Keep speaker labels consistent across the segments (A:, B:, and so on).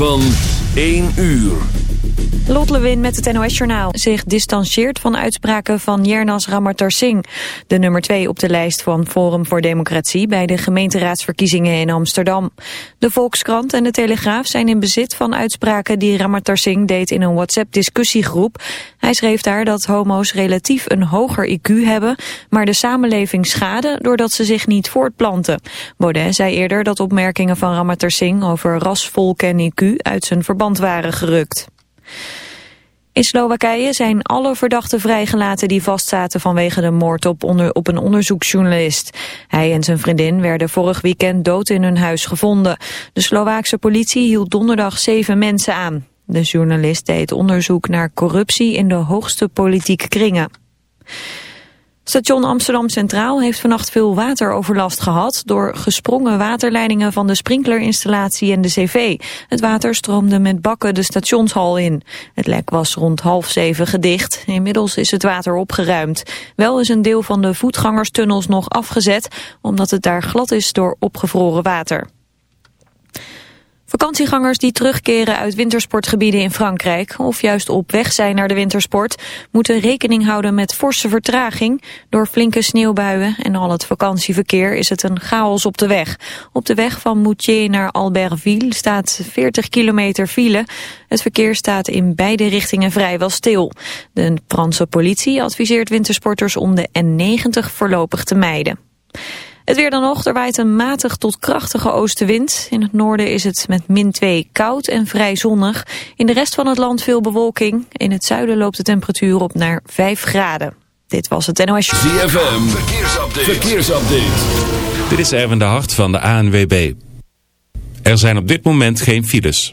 A: van 1 uur.
B: Lot Lewin met het NOS Journaal zich distancieert van uitspraken van Jernas Ramatarsingh, de nummer 2 op de lijst van Forum voor Democratie bij de gemeenteraadsverkiezingen in Amsterdam. De Volkskrant en de Telegraaf zijn in bezit van uitspraken die Ramatarsingh deed in een WhatsApp-discussiegroep. Hij schreef daar dat homo's relatief een hoger IQ hebben, maar de samenleving schaden doordat ze zich niet voortplanten. Baudet zei eerder dat opmerkingen van Ramatarsingh over ras, volk en IQ uit zijn verband waren gerukt. In Slowakije zijn alle verdachten vrijgelaten die vastzaten vanwege de moord op, onder, op een onderzoeksjournalist. Hij en zijn vriendin werden vorig weekend dood in hun huis gevonden. De Slovaakse politie hield donderdag zeven mensen aan. De journalist deed onderzoek naar corruptie in de hoogste politieke kringen. Station Amsterdam Centraal heeft vannacht veel wateroverlast gehad... door gesprongen waterleidingen van de sprinklerinstallatie en de cv. Het water stroomde met bakken de stationshal in. Het lek was rond half zeven gedicht. Inmiddels is het water opgeruimd. Wel is een deel van de voetgangerstunnels nog afgezet... omdat het daar glad is door opgevroren water. Vakantiegangers die terugkeren uit wintersportgebieden in Frankrijk of juist op weg zijn naar de wintersport moeten rekening houden met forse vertraging. Door flinke sneeuwbuien en al het vakantieverkeer is het een chaos op de weg. Op de weg van Moutier naar Albertville staat 40 kilometer file. Het verkeer staat in beide richtingen vrijwel stil. De Franse politie adviseert wintersporters om de N90 voorlopig te mijden. Het weer dan nog, er waait een matig tot krachtige oostenwind. In het noorden is het met min 2 koud en vrij zonnig. In de rest van het land veel bewolking. In het zuiden loopt de temperatuur op naar 5 graden. Dit was het NOS.
A: ZFM, verkeersupdate. verkeersupdate.
C: Dit is Erwin de Hart van de ANWB. Er zijn op dit moment geen files.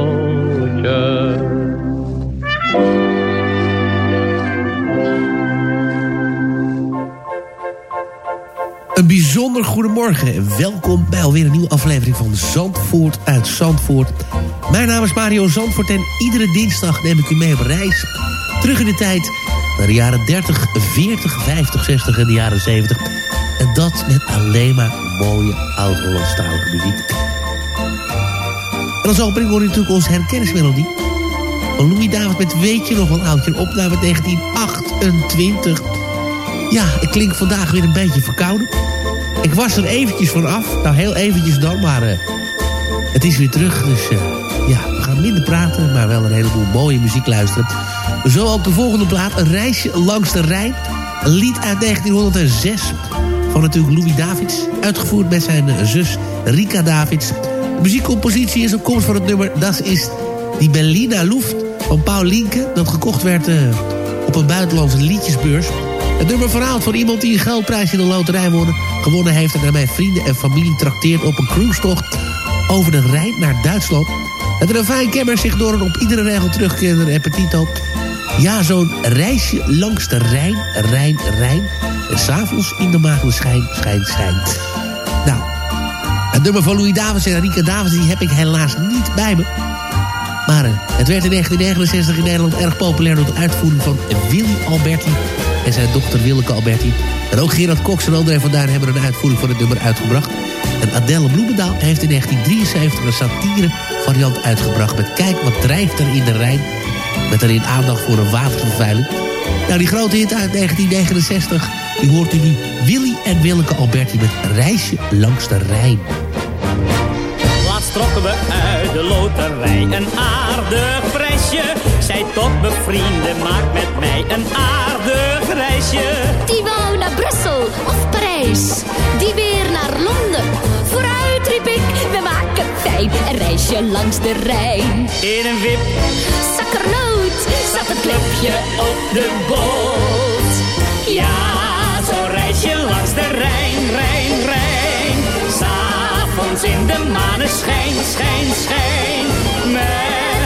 D: Een bijzonder goedemorgen en welkom bij alweer een nieuwe aflevering van Zandvoort uit Zandvoort. Mijn naam is Mario Zandvoort en iedere dinsdag neem ik u mee op reis. Terug in de tijd naar de jaren 30, 40, 50, 60 en de jaren 70. En dat met alleen maar mooie oud-Hollandstalige muziek. En als opening hoor je natuurlijk onze herkennismelodie. Van Louis David met Weet je nog wel oudje? Een opname 1928. Ja, ik klink vandaag weer een beetje verkouden. Ik was er eventjes van af. Nou, heel eventjes dan, maar uh, het is weer terug. Dus uh, ja, we gaan minder praten, maar wel een heleboel mooie muziek luisteren. Zo ook de volgende plaat, Een reisje langs de Rijn. Een lied uit 1906 van natuurlijk Louis Davids. Uitgevoerd met zijn uh, zus Rika Davids. De muziekcompositie is op komst van het nummer Das is die Berliner Luft van Paul Linke. Dat gekocht werd op een buitenlandse liedjesbeurs. Het nummer verhaalt van iemand die een geldprijs in de loterij wonnen, gewonnen heeft... en daarmee vrienden en familie trakteert op een cruisetocht over de Rijn naar Duitsland. Het refijn kemmert zich door een op iedere regel terugkerende appetito. Ja, zo'n reisje langs de Rijn, Rijn, Rijn. En s'avonds in de maagdenschijn, schijn, schijn. Nou, het nummer van Louis Davids en Rika Davids... die heb ik helaas niet bij me. Maar uh, het werd in 1969 in Nederland erg populair... door de uitvoering van Willy Alberti en zijn dochter Willeke Alberti. En ook Gerard Cox en André van Duin hebben een uitvoering van het nummer uitgebracht. En Adele Bloemendaal heeft in 1973 een satire variant uitgebracht... met Kijk wat drijft er in de Rijn... met daarin aandacht voor een watervervuiling. Nou, die grote hit uit 1969, die hoort u nu Willy en Willeke Alberti... met Reisje langs de Rijn.
E: Laatst trokken we uit de loterij een aardig prijsje. Zij tot bevrienden, maak met mij een aardig reisje.
F: Die wou naar Brussel of Parijs die weer naar Londen. Vooruit riep ik, we maken fijn een reisje langs de Rijn.
E: In een wip,
F: zakkernoot, zat het klepje op de boot.
E: Ja, zo reis je langs de Rijn, Rijn, Rijn. S'avonds in de maneschijn, schijn, schijn. Met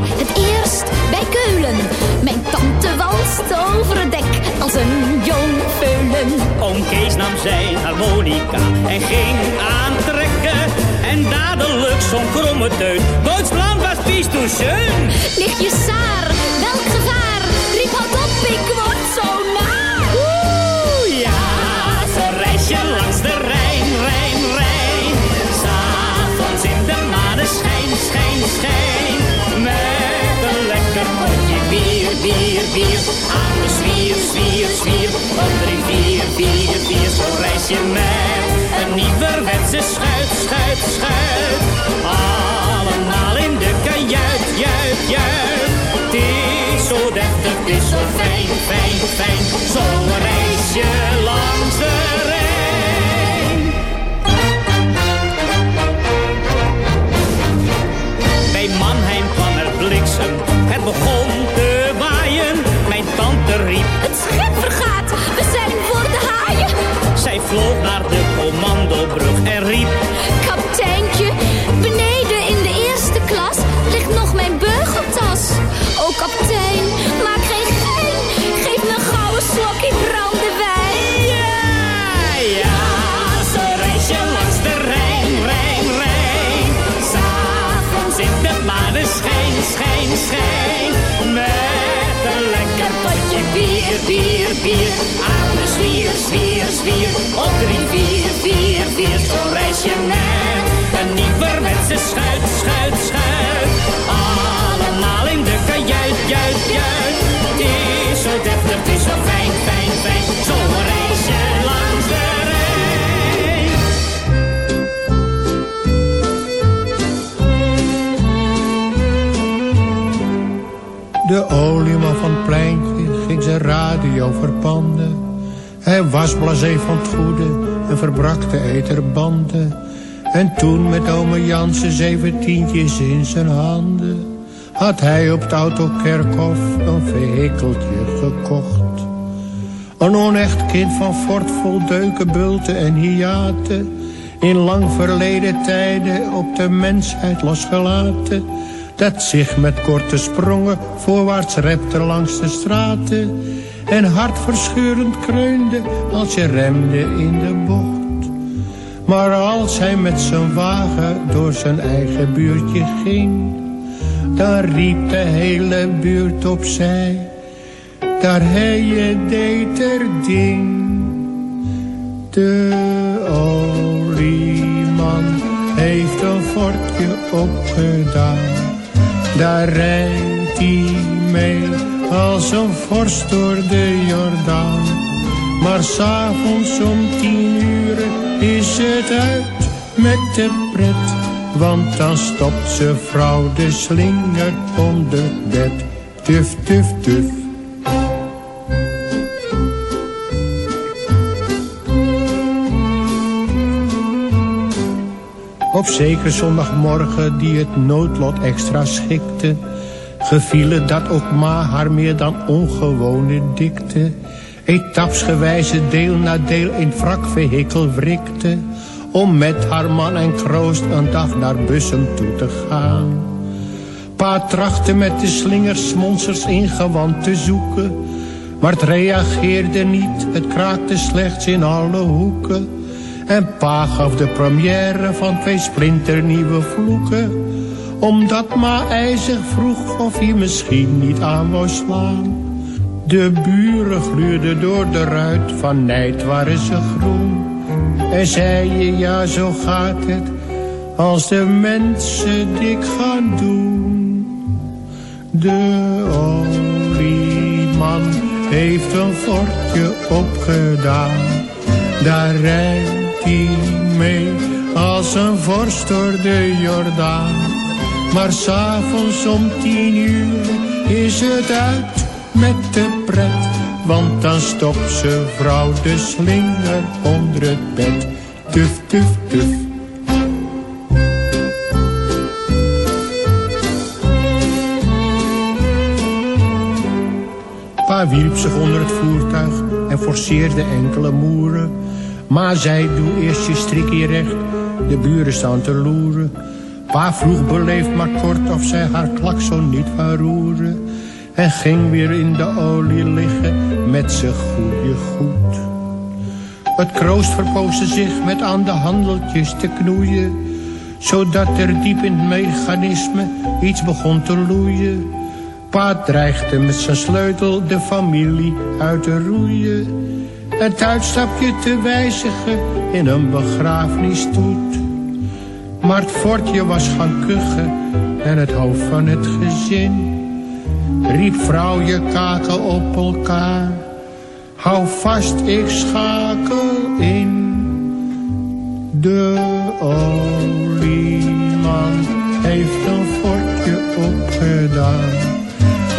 F: Weer, het eerst bij Keulen. Mijn tante walst over het dek als een jong veulen.
E: Oom Kees nam zijn harmonica en ging aantrekken. En dadelijk zo'n kromme teut. Duitsland was pies toen schön.
F: Nichtje Saar, welk
E: begon bier. Aan de zwier, zwier, zwier. Op drie, vier, vier, vier. Zo reis je met een nieuwerwetse schuit, schuit, schuit. Allemaal in de kajuit, juit, juit. Het is zo deftig, het is zo fijn, fijn, fijn. Zo reis je langs de Rijn.
G: De olieman van het zijn radio verpanden. Hij was blasé van het goede en verbrak de eterbanden. En toen met ome Jansen zeventientjes in zijn handen... had hij op het autokerkhof een vehikeltje gekocht. Een onecht kind van fort vol bulten en hiaten... in lang verleden tijden op de mensheid losgelaten... dat zich met korte sprongen voorwaarts repte langs de straten... en hartverscheurend kreunde als je remde in de bocht. Maar als hij met zijn wagen door zijn eigen buurtje ging... dan riep de hele buurt opzij... daar hij je deed er ding. De olieman heeft een fortje opgedaan. Daar rijdt hij mee als een vorst door de Jordaan. Maar s'avonds om tien uur is het uit met de pret. Want dan stopt ze vrouw de slinger onder bed. Tuf, tuf, tuf. Op zeker zondagmorgen die het noodlot extra schikte... gevielen dat ook ma haar meer dan ongewone dikte... etapsgewijze deel na deel in wrakvehikel wrikte... om met haar man en kroost een dag naar Bussum toe te gaan. Pa trachtte met de slingers monsters ingewand te zoeken... maar reageerde niet, het kraakte slechts in alle hoeken... En pa gaf de première van twee splinternieuwe vloeken. Omdat ma ijzig vroeg of hij misschien niet aan wou slaan. De buren gluurden door de ruit, van nijd waren ze groen. En zeiden, ja zo gaat het, als de mensen dik gaan doen. De olieman heeft een fortje opgedaan. Daar rijdt mee als een vorst door de Jordaan. Maar s'avonds om tien uur is het uit met de pret. Want dan stopt ze vrouw de slinger onder het bed. Tuf, tuf, tuf. Pa wierp zich onder het voertuig en forceerde enkele moeren. Maar zei, doe eerst je strikje recht, de buren staan te loeren. Pa vroeg beleefd maar kort of zij haar klakson niet wou roeren. En ging weer in de olie liggen met z'n goede goed. Het kroost verpoosde zich met aan de handeltjes te knoeien. Zodat er diep in het mechanisme iets begon te loeien. Pa dreigde met zijn sleutel de familie uit te roeien. Het uitstapje te wijzigen in een begrafenisstoet. Maar het fortje was gaan kuchen en het hoofd van het gezin. Riep vrouw je kaken op elkaar. Hou vast, ik schakel in. De olieman heeft een fortje opgedaan.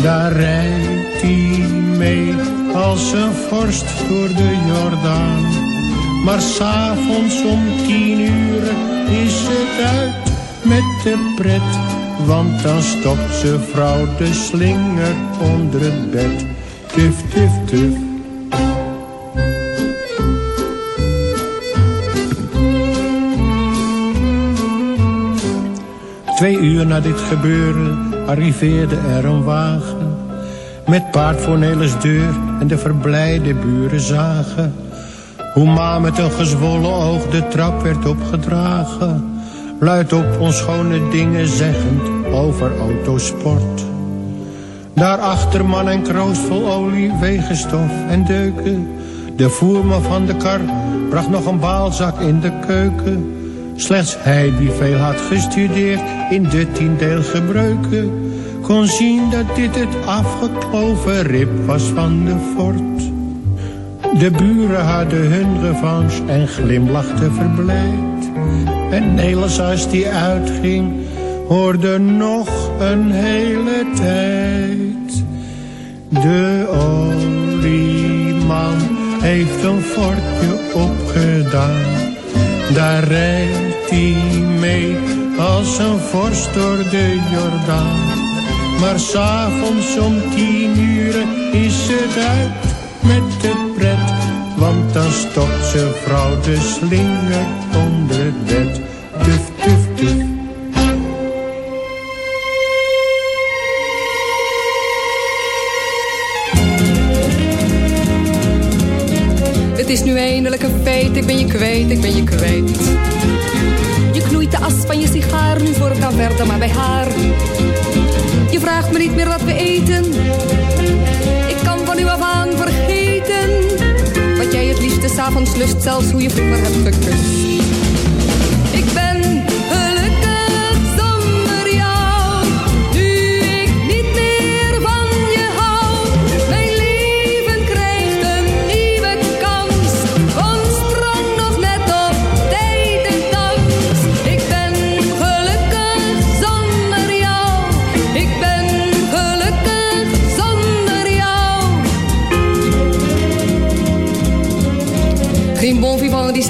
G: Daar rijdt hij mee als een vorst door de Jordaan. Maar s'avonds om tien uur is het uit met de pret. Want dan stopt ze vrouw de slinger onder het bed. Tuf, tuf, tuf. Twee uur na dit gebeuren arriveerde er een wagen. Met paard voor deur en de verblijde buren zagen. Hoe ma met een gezwollen oog de trap werd opgedragen. Luid op onschone dingen zeggend over autosport. Daarachter man en kroos vol olie, wegenstof en deuken. De voerman van de kar bracht nog een baalzak in de keuken. Slechts hij die veel had gestudeerd in de tiendeel gebruiken kon zien dat dit het afgekloven rib was van de fort. De buren hadden hun revanche en glimlachten verblijd. En Nelis als die uitging, hoorde nog een hele tijd. De olieman heeft een fortje opgedaan. Daar rijdt hij mee als een vorst door de Jordaan. Maar s'avonds om tien uur is het uit met de pret. Want dan stopt ze vrouw de slinger onder het bed. Tuf, tuf, tuf.
H: Het is nu eindelijk een feit, ik ben je kwijt, ik ben je kwijt. Lust, zelfs hoe je vroeger hebt gekust.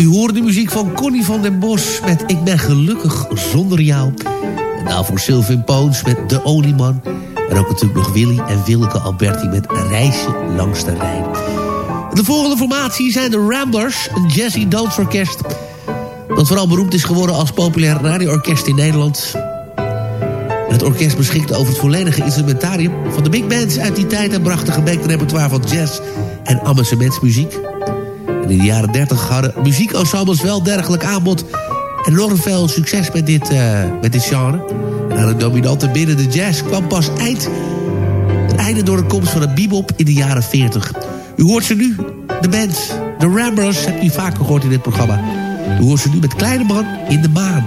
D: U hoort de muziek van Connie van den Bos met Ik ben gelukkig zonder jou. En daarvoor Sylvain Poons met De Olieman. En ook natuurlijk nog Willy en Willeke Alberti met Reisje langs de Rijn. De volgende formatie zijn de Ramblers, een jazzy dansorkest... dat vooral beroemd is geworden als populair radioorkest in Nederland. Het orkest beschikte over het volledige instrumentarium... van de big bands uit die tijd en bracht een gemengd repertoire van jazz en amusementsmuziek. In de jaren 30 hadden muziekensembles wel dergelijk aanbod... en enorm veel succes met dit, eh, met dit genre. En het dominante binnen de jazz kwam pas eind... het einde door de komst van de bebop in de jaren 40. U hoort ze nu, de band, de Ramblers, hebt u vaker gehoord in dit programma. U hoort ze nu met Kleine Man in de Maan.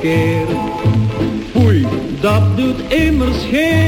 I: Keer. Oei, dat doet immers geen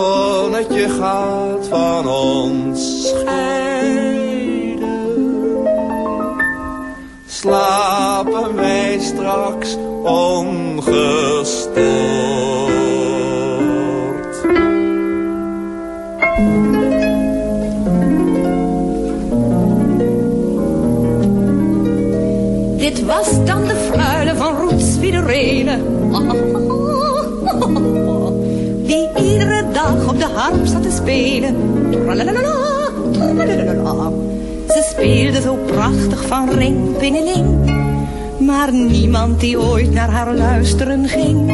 J: Zonnetje gaat van ons scheiden. Slapen wij straks ongestoord.
K: Dit was dan de fruile van Roetswiederelen. Die op de harp zat te spelen. Ze speelde zo prachtig van ring, pingeling. Maar niemand die ooit naar haar luisteren ging.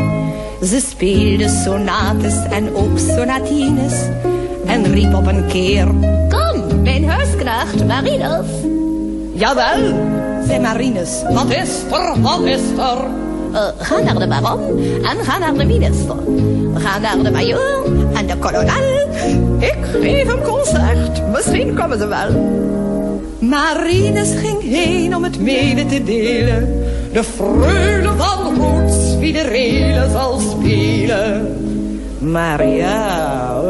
K: Ze speelde sonates en ook sonatines. En riep op een keer... Kom, mijn huisknecht, Marinus. Jawel, zei Marinus. Wat is er, wat is er? Eh, ga naar de baron en ga naar de minister. Ga naar de de kolonel. Ik geef een concert, misschien komen ze wel. Marinus ging heen om het mede te delen. De freule van Roots, wie de relen zal spelen. Maar ja,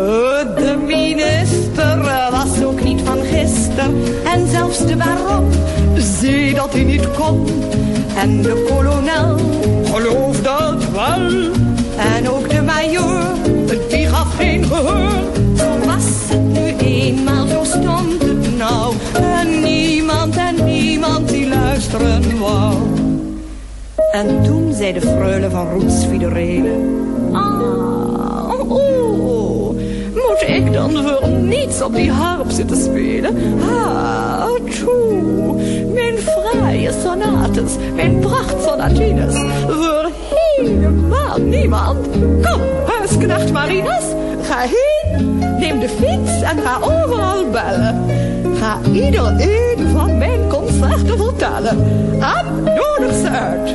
K: de minister was ook niet van gister. En zelfs de baron zei dat hij niet kon. En de kolonel geloofde het wel. En ook de majoor, geen gehoor. Zo was het nu eenmaal, zo stond het nou. En niemand en niemand die luisteren wou. En toen zei de freule van Roetsfiederelen... Ah, oh, moet ik dan voor niets op die harp zitten spelen? Ah, toe, mijn fraaie sonates, mijn prachtsonatines, voor helemaal niemand. Kom, huisknecht Marinus, ga heen, neem de fiets en ga overal bellen. Ga iedereen van mijn concerten vertellen. En nodig ze uit.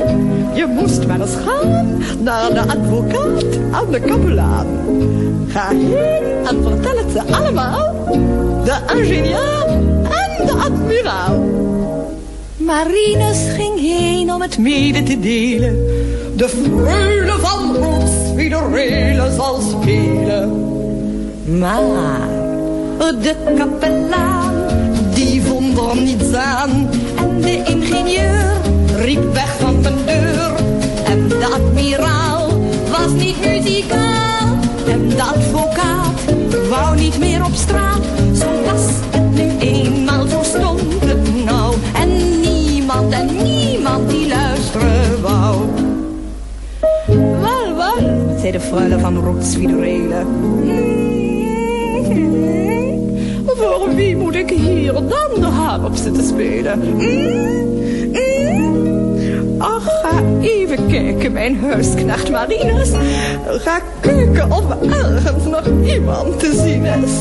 K: Je moest maar eens gaan naar de advocaat en de kapelaan. Ga heen en vertel het ze allemaal. De ingenieur en de admiraal. Marinus ging heen om het mede te delen. De freule van Roets, wie de zal spelen. Maar de kapelaan, die vond er niets aan. En de ingenieur riep weg van de deur. En de admiraal was niet muzikaal. En de advocaat wou niet meer op straat. Zo was de freule van Rotswiederelen. Voor wie moet ik hier dan de harp zitten spelen? Ach, ga even kijken, mijn huisknecht Marinus. Ga kijken of ergens nog iemand te zien is.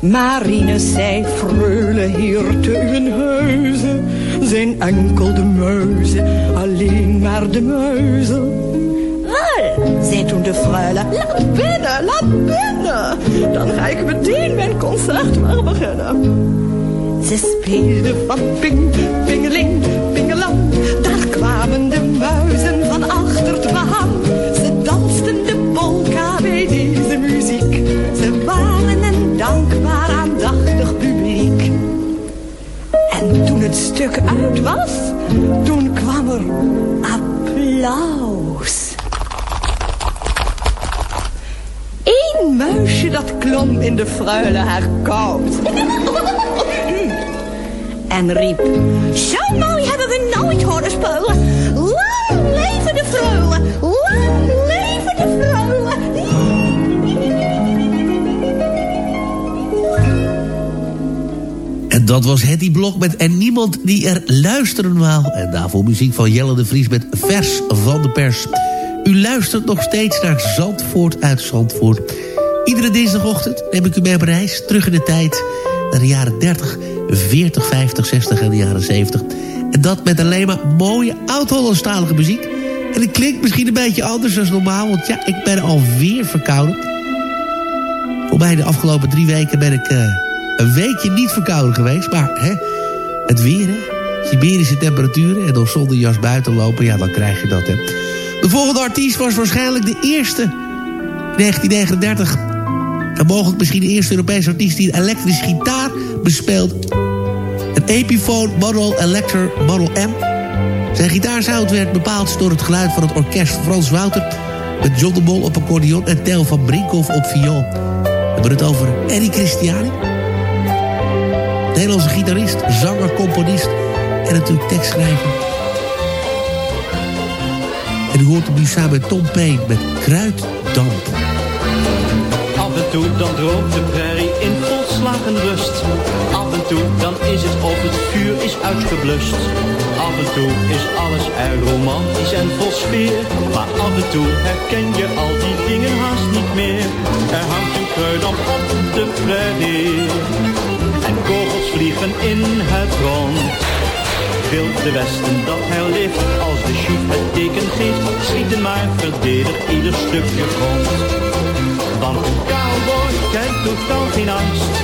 K: Marinus zei, freule hier te uw huizen zijn enkel de muizen, alleen maar de muizen. De. Laat binnen, laat binnen. Dan ga ik meteen mijn concert maar beginnen. Ze speelde van ping, pingeling, pingelang. Daar kwamen de muizen van achter het behang. Ze dansten de polka bij deze muziek. Ze waren een dankbaar aandachtig publiek. En toen het stuk uit was, toen kwam er applaus. Muisje dat klom in de fruile haar koud. En riep, zo mooi hebben we nooit horen spelen. Lang leven de freule, lang leven de freule.
D: En dat was Hetty Blok met En Niemand Die Er Luisteren Wou. En daarvoor muziek van Jelle de Vries met Vers van de Pers. U luistert nog steeds naar Zandvoort uit Zandvoort. Iedere dinsdagochtend neem ik u mee op reis. Terug in de tijd naar de jaren 30, 40, 50, 60 en de jaren 70. En dat met alleen maar mooie oud-Hollandstalige muziek. En het klinkt misschien een beetje anders dan normaal... want ja, ik ben alweer verkouden. Voor mij de afgelopen drie weken ben ik... eh, een weekje niet verkouden geweest, maar hè, het weer, hè. Siberische temperaturen en dan zonder jas buiten lopen, ja, dan krijg je dat, hè. De volgende artiest was waarschijnlijk de eerste in 1939. En mogelijk misschien de eerste Europese artiest die een elektrische gitaar bespeelt. Een Epiphone Model Elector Model M. Zijn gitaarsound werd bepaald door het geluid van het orkest Frans Wouter... met John de Mol op accordeon en Theo van Brinkhoff op viool. We hebben het over Eddie Christiani. Nederlandse gitarist, zanger, componist en natuurlijk tekstschrijver. En u hoort hem nu samen met Tom Payne met Kruiddamp.
I: En toe dan droomt de prairie in volslagen rust. Af en toe dan is het of het vuur is uitgeblust. Af en toe is alles erg romantisch en vol sfeer. Maar af en toe herken je al die dingen haast niet meer. Er hangt een kruidamp op de prairie. En kogels vliegen in het rond. Wil de Westen dat herleeft als de chief het teken geeft. Schieten maar verdedig ieder stukje grond. Want een cowboy kent totaal geen angst.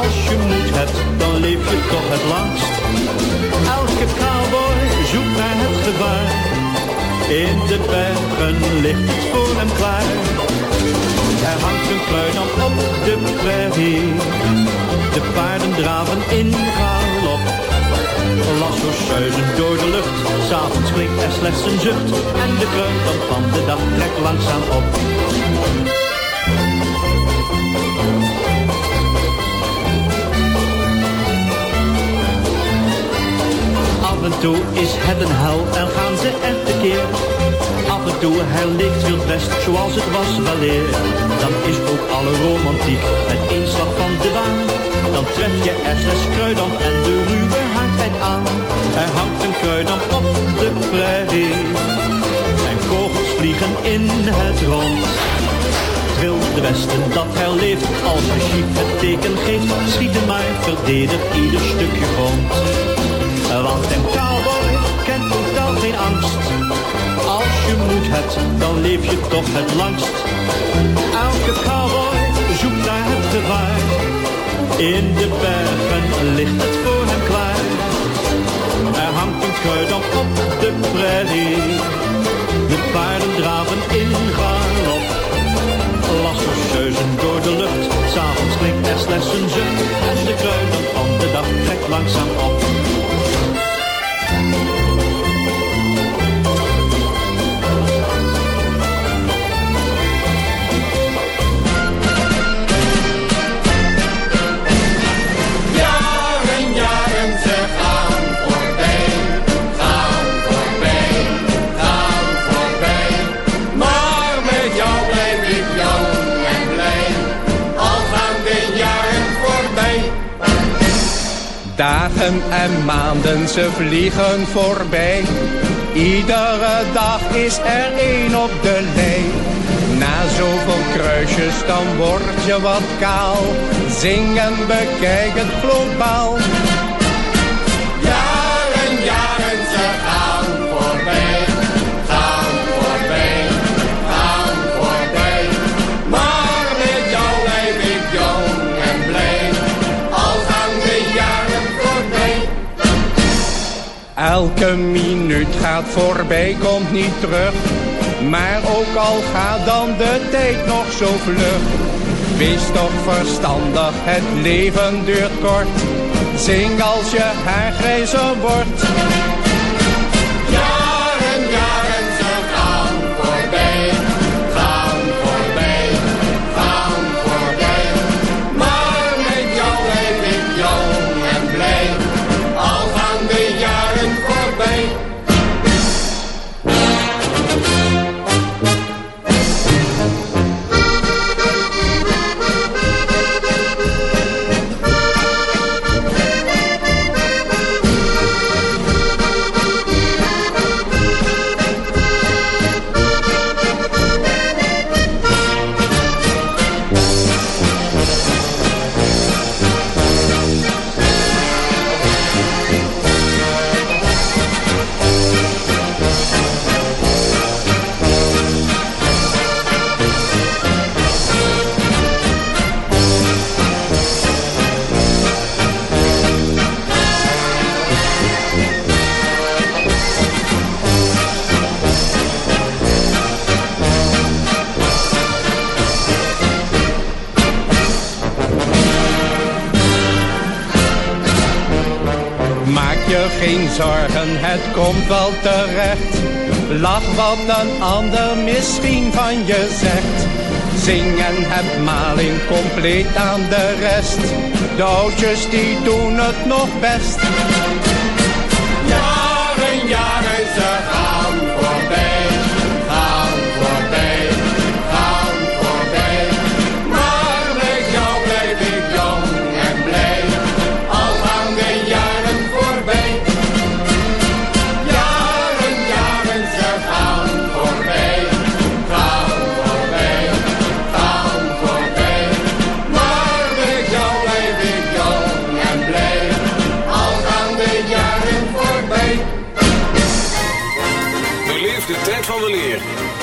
I: Als je moed hebt, dan leef je toch het langst. Elke cowboy zoekt naar het gevaar. In de bergen ligt het voor hem klaar. Er hangt een kluinamp op de prairie. De paarden draven in galop. Lasso's zuizen door de lucht. S'avonds klinkt er slechts een zucht. En de kruidamp van de dag trekt langzaam op. Af en toe is het een hel en gaan ze er tekeer. Af en toe herleeft wild west zoals het was weleer. Dan is ook alle romantiek met één van de baan. Dan tref je zes kruidamp en de ruwe hardheid aan. Er hangt een kruidamp op de prairie. En kogels vliegen in het rond. Wil de Westen dat herleeft als de het teken geeft. Schieten maar, verdedig ieder stukje grond. Want een cowboy kent totaal geen angst. Als je moed hebt, dan leef je toch het langst. Elke cowboy zoekt naar het gevaar. In de bergen ligt het voor hem klaar. Er hangt een kruidamp op de prairie. S'avonds klinkt er slechts een zucht. En de kruidamp van de dag trekt langzaam op.
L: en
M: maanden, ze vliegen voorbij. Iedere dag is er één op de lijn. Na zoveel kruisjes, dan word je wat kaal. Zing en bekijk het globaal. Elke minuut gaat voorbij, komt niet terug. Maar ook al gaat dan de tijd nog zo vlug. Wees toch verstandig, het leven duurt kort. Zing als je haar grijzer wordt. Komt wel terecht. Lach wat een ander misschien van je zegt. Zing en heb maling compleet aan de rest. De oudjes die doen het nog best.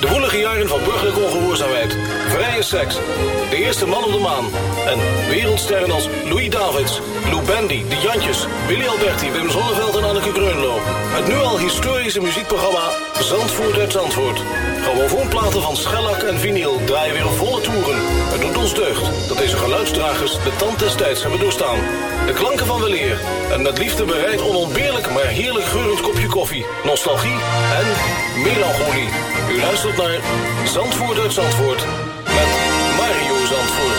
N: De woelige jaren van burgerlijke ongehoorzaamheid, vrije seks, de eerste man op de maan en wereldsterren als Louis Davids, Lou Bendy, De Jantjes, Willy Alberti, Wim Zonneveld en Anneke Greunlo. Het nu al historische muziekprogramma Zandvoort uit Zandvoort. Grammofoonplaten van schellak en vinyl draaien weer volle toeren. Het doet ons deugd dat deze geluidsdragers de tand des tijds hebben doorstaan. De klanken van weleer en met liefde bereid onontbeerlijk maar heerlijk geurend kopje koffie, nostalgie en melancholie. U luistert naar Zandvoort uit Zandvoort met Mario Zandvoort.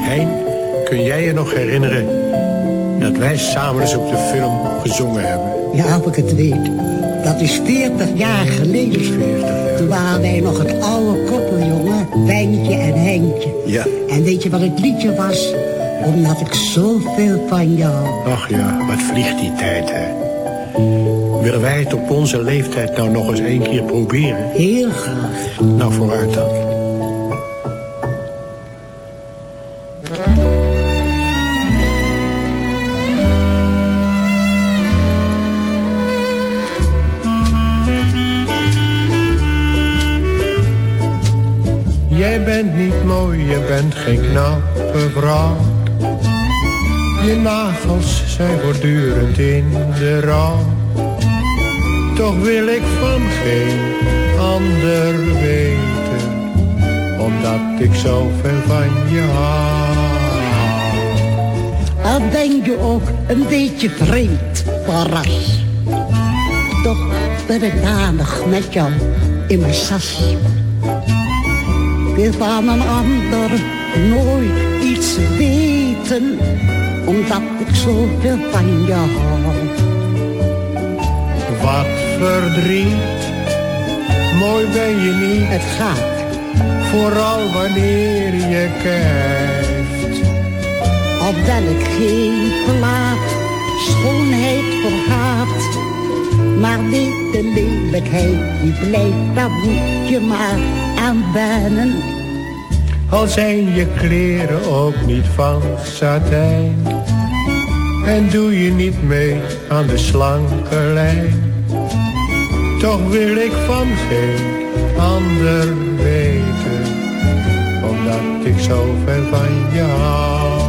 G: Hein, kun jij je nog herinneren dat wij samen eens op de film gezongen hebben?
O: Ja, of ik het weet. Dat is 40 jaar geleden.
G: 40
O: Toen waren wij nog het oude koppel. Wijntje en Henkje.
G: Ja.
O: En weet je wat het liedje was? Omdat ik zoveel van jou.
G: Ach ja, wat vliegt die tijd, hè? Willen wij het op onze leeftijd nou nog eens één keer proberen?
O: Heel graag.
G: Nou, vooruit dan. Zijn voortdurend in de rouw. Toch wil ik van geen ander weten, omdat ik zoveel van je hou.
O: Al ben je ook een beetje vreemd van ras. Toch ben ik danig met jou in mijn sas. Wil van een ander nooit iets weten, omdat ik zoveel van je hou.
G: Wat verdriet, mooi ben je niet.
O: Het gaat.
G: Vooral wanneer je kijkt.
O: Op welk geen plaat schoonheid vergaat. Maar weet de lelijkheid die blijft, daar moet je maar aan wennen.
G: Al zijn je kleren ook niet van satijn. En doe je niet mee aan de slanke lijn. Toch wil ik van geen ander weten. Omdat ik zo ver van je hou.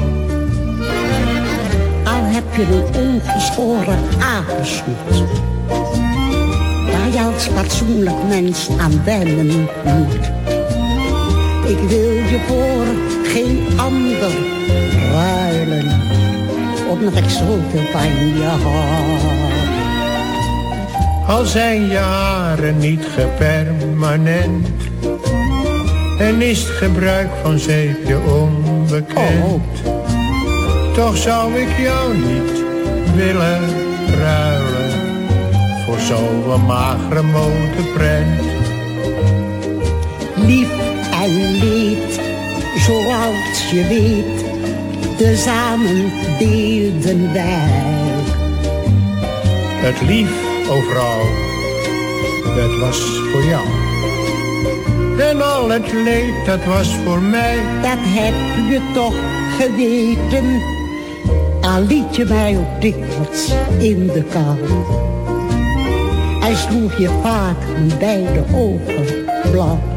O: Al heb je een ongeschoren apensoet. Waar je als fatsoenlijk mens aan wennen moet. Ik wil je voor geen ander ruilen. Omdat ik zoveel van je hou.
G: Al zijn jaren niet gepermanent. En is het gebruik van zeepje onbekend. Toch zou ik jou niet willen ruilen. Voor zo'n magere modeprent.
O: Lief en leed, zoals je weet, tezamen deelden wij.
G: Het lief overal, dat was voor jou. En al het leed, dat was voor mij.
O: Dat heb je toch geweten, al liet je mij ook dikwijls in de kou. Hij sloeg je vaak met beide ogen blauw.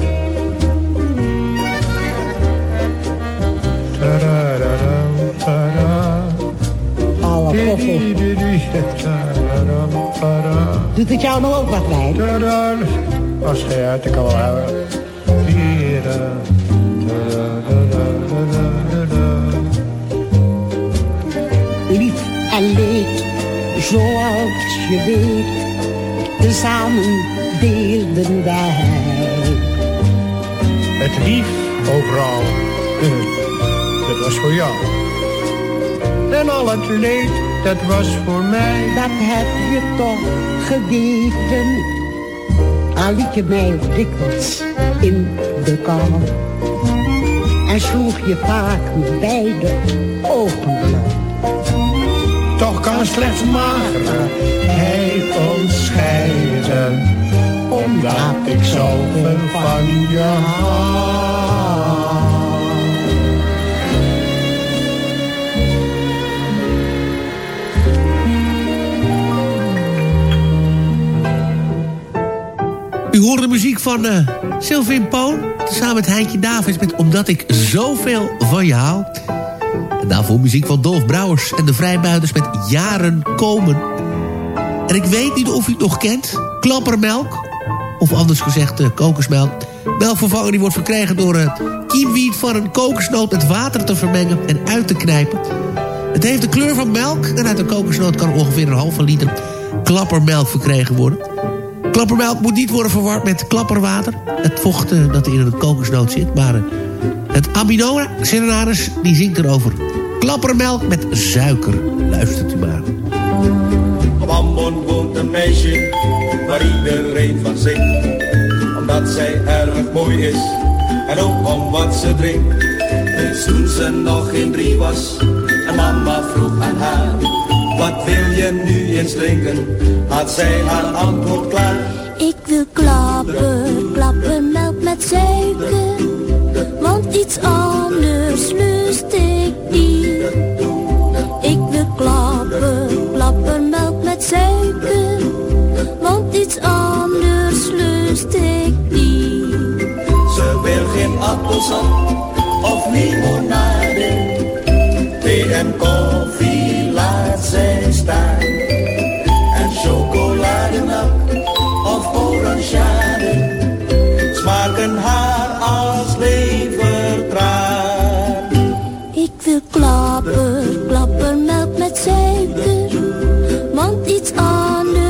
O: Doet het jou nou ook wat bij?
G: Als je uit, ik kan wel houden.
O: Lief en leed, zoals je weet, tezamen deelden wij.
G: Het lief overal, dat was voor jou. En al het leed, dat was voor mij.
O: Dat heb je toch geweten, al liet je mij dikwijls in de kou. En sloeg je vaak met beide ogen.
G: Toch kan slechts magere hij ons scheiden, omdat ik zoveel van je hou.
D: U hoort de muziek van eh Sylvain Poon. Samen met Heintje Davids met Omdat ik zoveel van je hou. En daarvoor muziek van Dolf Brouwers en de Vrijbuiters met Jaren Komen. En ik weet niet of u het nog kent. Klappermelk. Of anders gezegd eh, kokosmelk. Melkvervanger die wordt verkregen door eh kiemwiet van een kokosnoot met water te vermengen en uit te knijpen. Het heeft de kleur van melk en uit een kokosnoot kan ongeveer een halve liter klappermelk verkregen worden. Klappermelk moet niet worden verward met klapperwater. Het vocht eh, dat in een kokosnoot zit. Maar eh, het Aminora Serenaris die zingt erover. Klappermelk met suiker. Luistert u maar.
P: Op Ambon woont een meisje waar iedereen van zingt. Omdat zij erg mooi is en ook om wat ze drinkt. Dus toen ze nog geen drie was en mama vroeg aan haar. Wat wil je nu eens drinken? Had zij haar antwoord klaar.
F: Ik wil klappen, klappen melk met suiker. Want iets anders lust ik niet. Ik wil klappen, klappen melk met suiker. Want iets anders lust ik niet.
P: Ze wil geen appelsap of limonade. Thee en azijnstaart en chocoladenap of oranjade smaken haar als levertraan.
F: Ik wil klapper, klappermelk met suiker,
P: want iets anders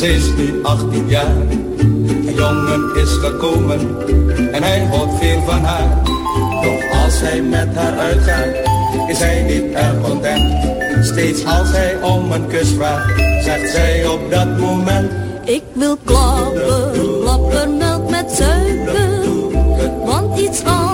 P: 16, 18 jaar. Een jongen is gekomen en hij hoort veel van haar. Doch als hij met haar uitgaat, is hij niet erg content. Steeds als hij om een kus vraagt, zegt zij op dat moment.
F: Ik wil klappen, klappermelk met suiker, want iets anders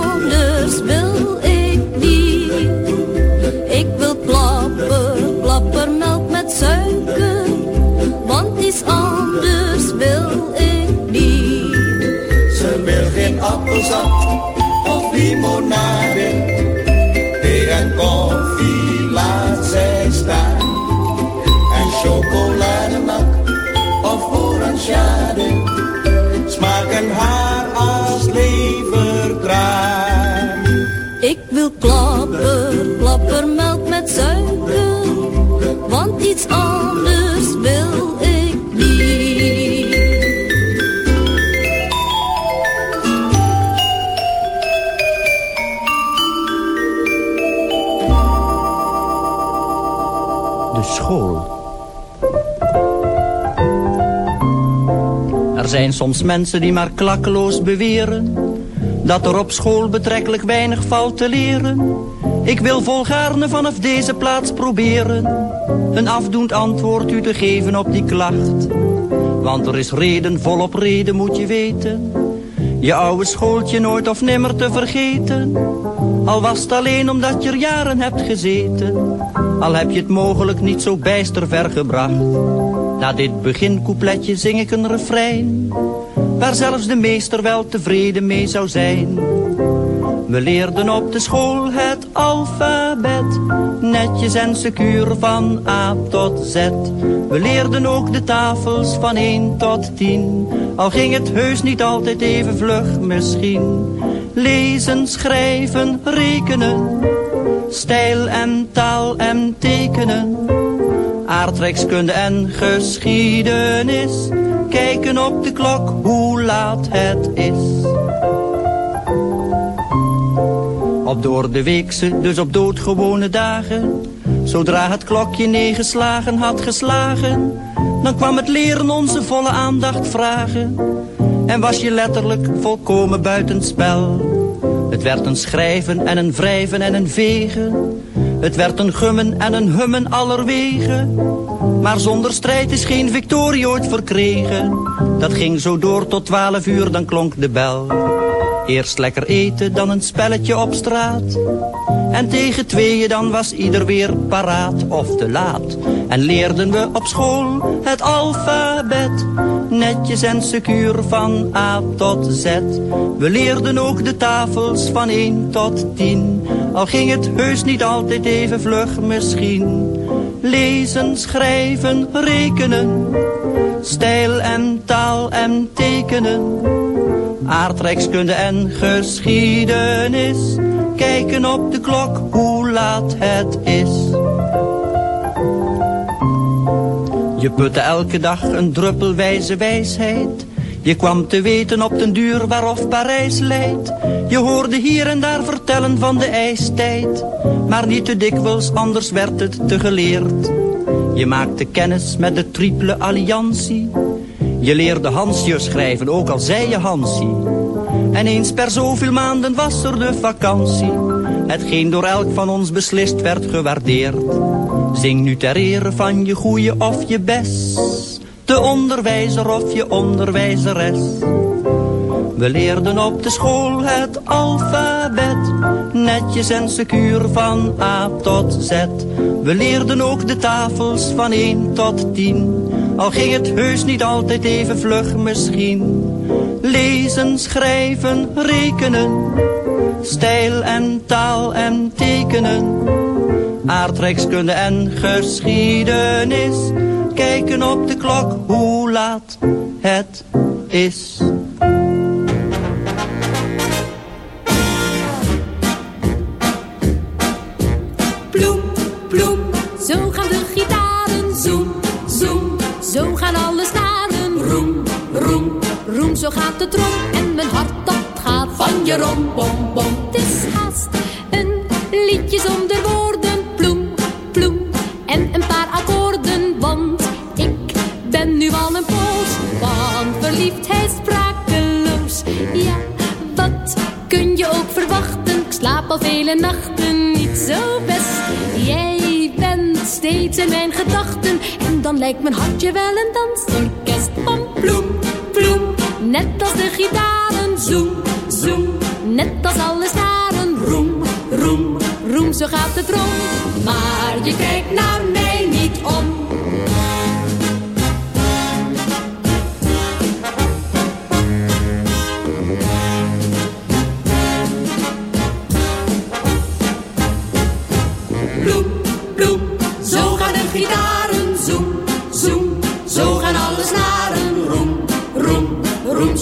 F: suiker. Want iets anders wil ik niet.
Q: De school. Er zijn soms mensen die maar klakkeloos beweren dat er op school betrekkelijk weinig valt te leren. Ik wil volgaarne vanaf deze plaats proberen een afdoend antwoord u te geven op die klacht. Want er is reden volop reden moet je weten. Je oude schooltje nooit of nimmer te vergeten. Al was het alleen omdat je er jaren hebt gezeten. Al heb je het mogelijk niet zo bijster ver gebracht. Na dit begincoupletje zing ik een refrein. Waar zelfs de meester wel tevreden mee zou zijn. We leerden op de school het alfabet. Netjes en secuur van A tot Z. We leerden ook de tafels van 1 tot 10. Al ging het heus niet altijd even vlug misschien. Lezen, schrijven, rekenen. Stijl en taal en tekenen. Aardrijkskunde en geschiedenis. Kijken op de klok hoe laat het is. Op door de weekse, dus op doodgewone dagen. Zodra het klokje negen slagen had geslagen, dan kwam het leren onze volle aandacht vragen. En was je letterlijk volkomen buitenspel. Het werd een schrijven en een wrijven en een vegen. Het werd een gummen en een hummen allerwegen. Maar zonder strijd is geen victorie ooit verkregen. Dat ging zo door tot twaalf uur, dan klonk de bel. Eerst lekker eten, dan een spelletje op straat. En tegen tweeën dan was ieder weer paraat of te laat. En leerden we op school het alfabet. Netjes en secuur van A tot Z. We leerden ook de tafels van 1 tot 10. Al ging het heus niet altijd even vlug misschien. Lezen, schrijven, rekenen. Stijl en taal en tekenen. Aardrijkskunde en geschiedenis. Kijken op de klok hoe laat het is. Je putte elke dag een druppel wijze wijsheid. Je kwam te weten op den duur waarof Parijs leidt. Je hoorde hier en daar vertellen van de ijstijd. Maar niet te dikwijls, anders werd het te geleerd. Je maakte kennis met de triple alliantie. Je leerde Hansje schrijven, ook al zei je Hansie. En eens per zoveel maanden was er de vakantie. Hetgeen door elk van ons beslist werd gewaardeerd. Zing nu ter ere van je goeie of je best. De onderwijzer of je onderwijzeres. We leerden op de school het alfabet. Netjes en secuur van A tot Z. We leerden ook de tafels van 1 tot 10. Al ging het heus niet altijd even vlug misschien. Lezen, schrijven, rekenen. Stijl en taal en tekenen. Aardrijkskunde en geschiedenis. Kijken op de klok hoe laat het is.
R: Ploem, ploem, zo gaan de gitaren gaan alle een Roem, roem, roem, zo gaat de trom. En mijn hart dat gaat van je rom, bom, bom. Het is haast een liedje zonder woorden. Ploem, ploem, en een paar akkoorden. Want ik ben nu al een poos van verliefdheid sprakeloos. Ja, wat kun je ook verwachten? Ik slaap al vele nachten niet zo best. Steeds in mijn gedachten. En dan lijkt mijn hartje wel een dansorkest. Van ploem, ploem, net als de gitaren. Zoem, zoem, net als alle staren. Roem, roem, roem, zo gaat het rond. Maar je kijkt naar mij niet om.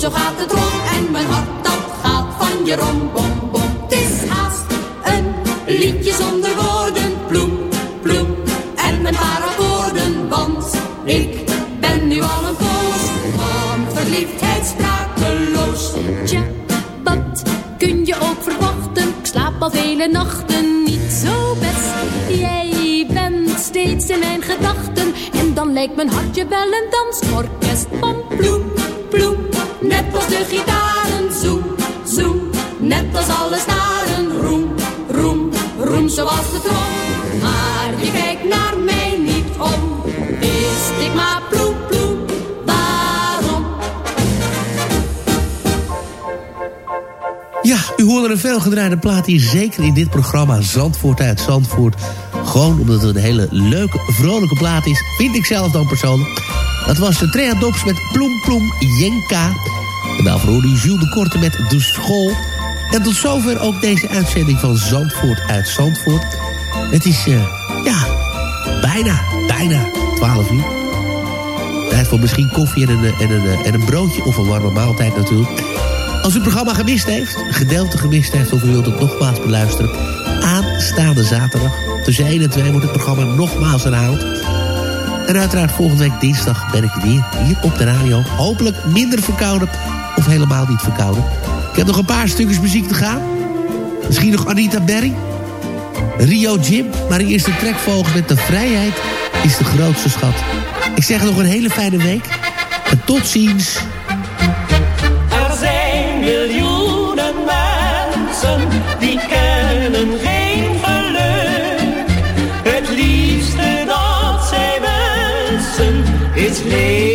R: Zo gaat het rond. En mijn hart dat gaat van je rom, bom, bom. Het is haast een liedje zonder woorden. Ploem, ploem, en mijn paar akkoorden. Want ik ben nu al een poos van verliefdheid sprakeloos. Tja, wat kun je ook verwachten? Ik slaap al vele nachten niet zo best. Jij bent steeds in mijn gedachten. En dan lijkt mijn hartje wel een dansorkest. Net als alle staren. Roem, roem, roem zoals de trom. Maar je kijkt naar mij niet om. Wist ik maar ploem, ploem, waarom?
D: Ja, u hoorde een veelgedraaide plaat hier, zeker in dit programma Zandvoort uit Zandvoort. Gewoon omdat het een hele leuke, vrolijke plaat is, vind ik zelf dan persoonlijk. Dat was de Trea Dops met Ploem Ploem Jenka. En daarvoor hoorde u Jules de Korte met De School. En tot zover ook deze uitzending van Zandvoort uit Zandvoort. Het is, eh, ja, bijna, bijna 12 uur. Tijd voor misschien koffie en een, en, een, en een broodje of een warme maaltijd natuurlijk. Als u het programma gemist heeft, gedeelte gemist heeft... of u wilt het nogmaals beluisteren... aanstaande zaterdag tussen 1 en 2 wordt het programma nogmaals herhaald. En uiteraard volgende week dinsdag ben ik weer hier op de radio. Hopelijk minder verkouden of helemaal niet verkouden. Ik heb nog een paar stukjes muziek te gaan. Misschien nog Anita Berry. Rio Jim, maar de trekvogel met de vrijheid is de grootste schat. Ik zeg nog een hele fijne week. En tot ziens.
I: Er zijn miljoenen mensen die kennen geen geluk. Het liefste dat zij wensen is leven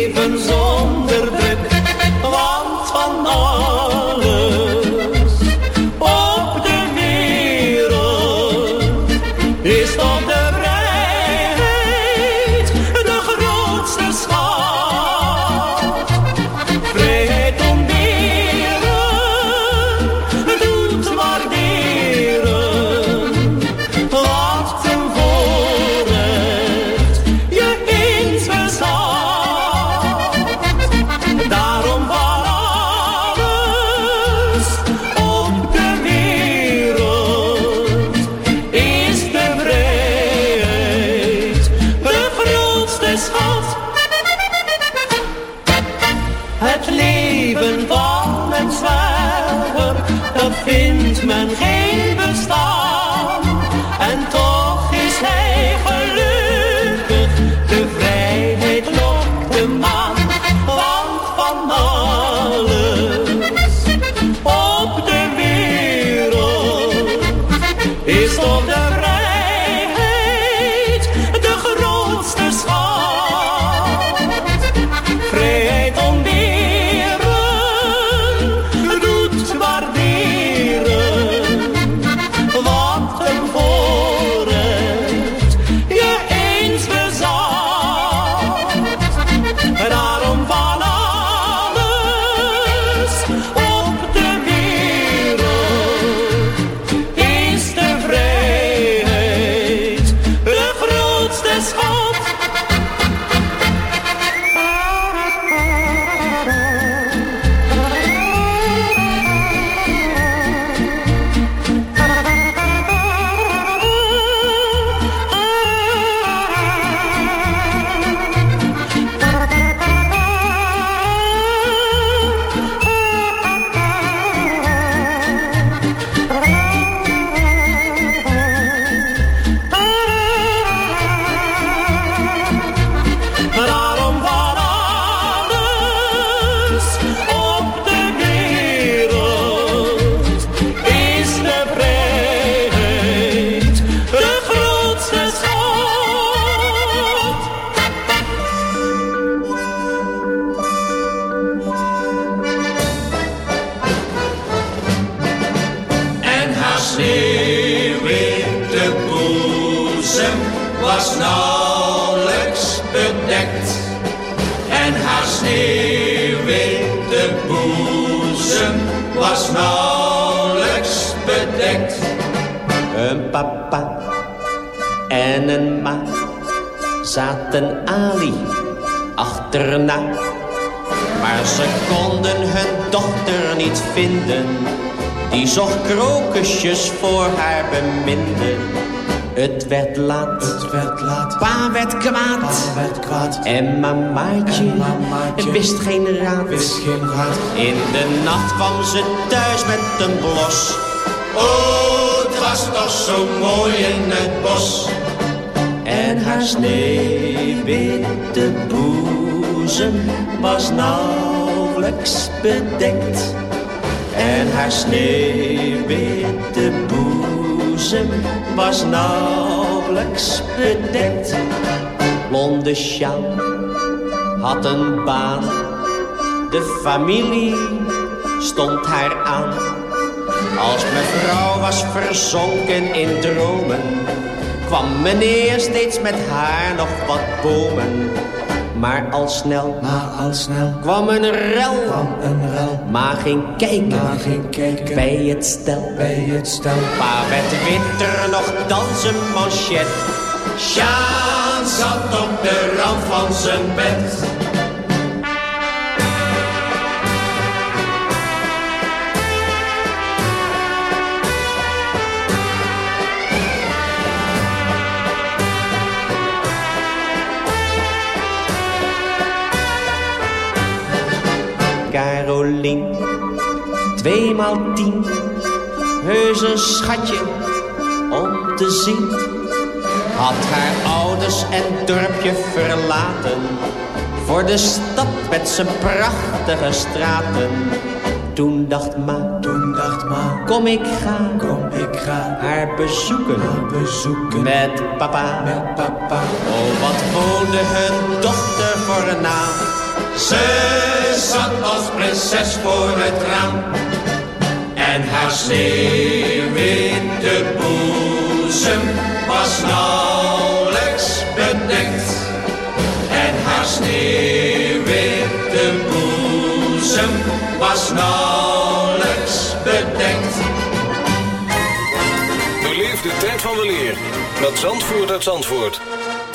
P: In. Was nauwelijks bedekt. En haar sneeuwwitte boezem was nauwelijks bedekt.
S: Een papa en een ma zaten Ali achterna. Maar ze konden hun dochter niet vinden. Die zocht krokusjes voor haar beminde. Het werd laat, het werd laat. Pa werd kwaad, pa werd kwaad. En mamaatje, en mamaatje wist geen raad. Wist geen raad. In de nacht kwam ze thuis met een blos.
P: Oh, het was toch zo mooi in het bos.
S: En haar sneeuwwitte boezem was nauwelijks bedekt. En haar sneeuwwitte boezem was nauwelijks bedekt. Blonde sjaal had een baan. De familie stond haar aan. Als mevrouw was verzonken in dromen, kwam meneer steeds met haar nog wat bomen. Maar al snel, maar al snel kwam een rel, kwam een rel. Maar ging kijken, maar ging kijken bij het stel, bij het stel. Pa werd winter nog dan zijn manchet.
P: Sjaan zat op de rand van zijn bed.
S: Tweemaal tien, heus een schatje om te zien. Had haar ouders en dorpje verlaten, voor de stad met zijn prachtige straten. Toen dacht ma, toen dacht ma, kom ik ga, kom ik ga haar bezoeken, haar bezoeken met papa, met papa. Oh, wat woonde hun dochter voor een naam.
P: Ze zat als prinses voor het raam. En haar sneeuwwitte boezem was nauwelijks bedekt. En haar sneeuwwitte boezem was nauwelijks bedekt.
N: Beleef de tijd van weleer met Zandvoort uit Zandvoort.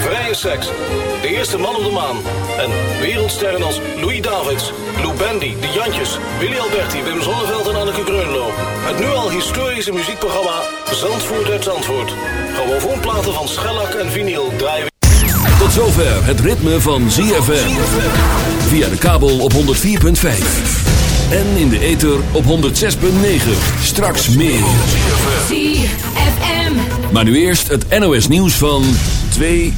N: vrije seks, de eerste man op de maan... en wereldsterren als Louis Davids, Lou Bandy, De Jantjes, Willy Alberti, Wim Zonneveld en Anneke Greunlo. Het nu al historische muziekprogramma Zandvoort uit Zandvoort. Grammofoonplaten van schellak en vinyl draaien...
A: Tot zover het ritme van ZFM. Via de kabel op 104.5. En in de ether op 106.9. Straks meer.
R: ZFM.
A: Maar nu eerst het NOS nieuws van 2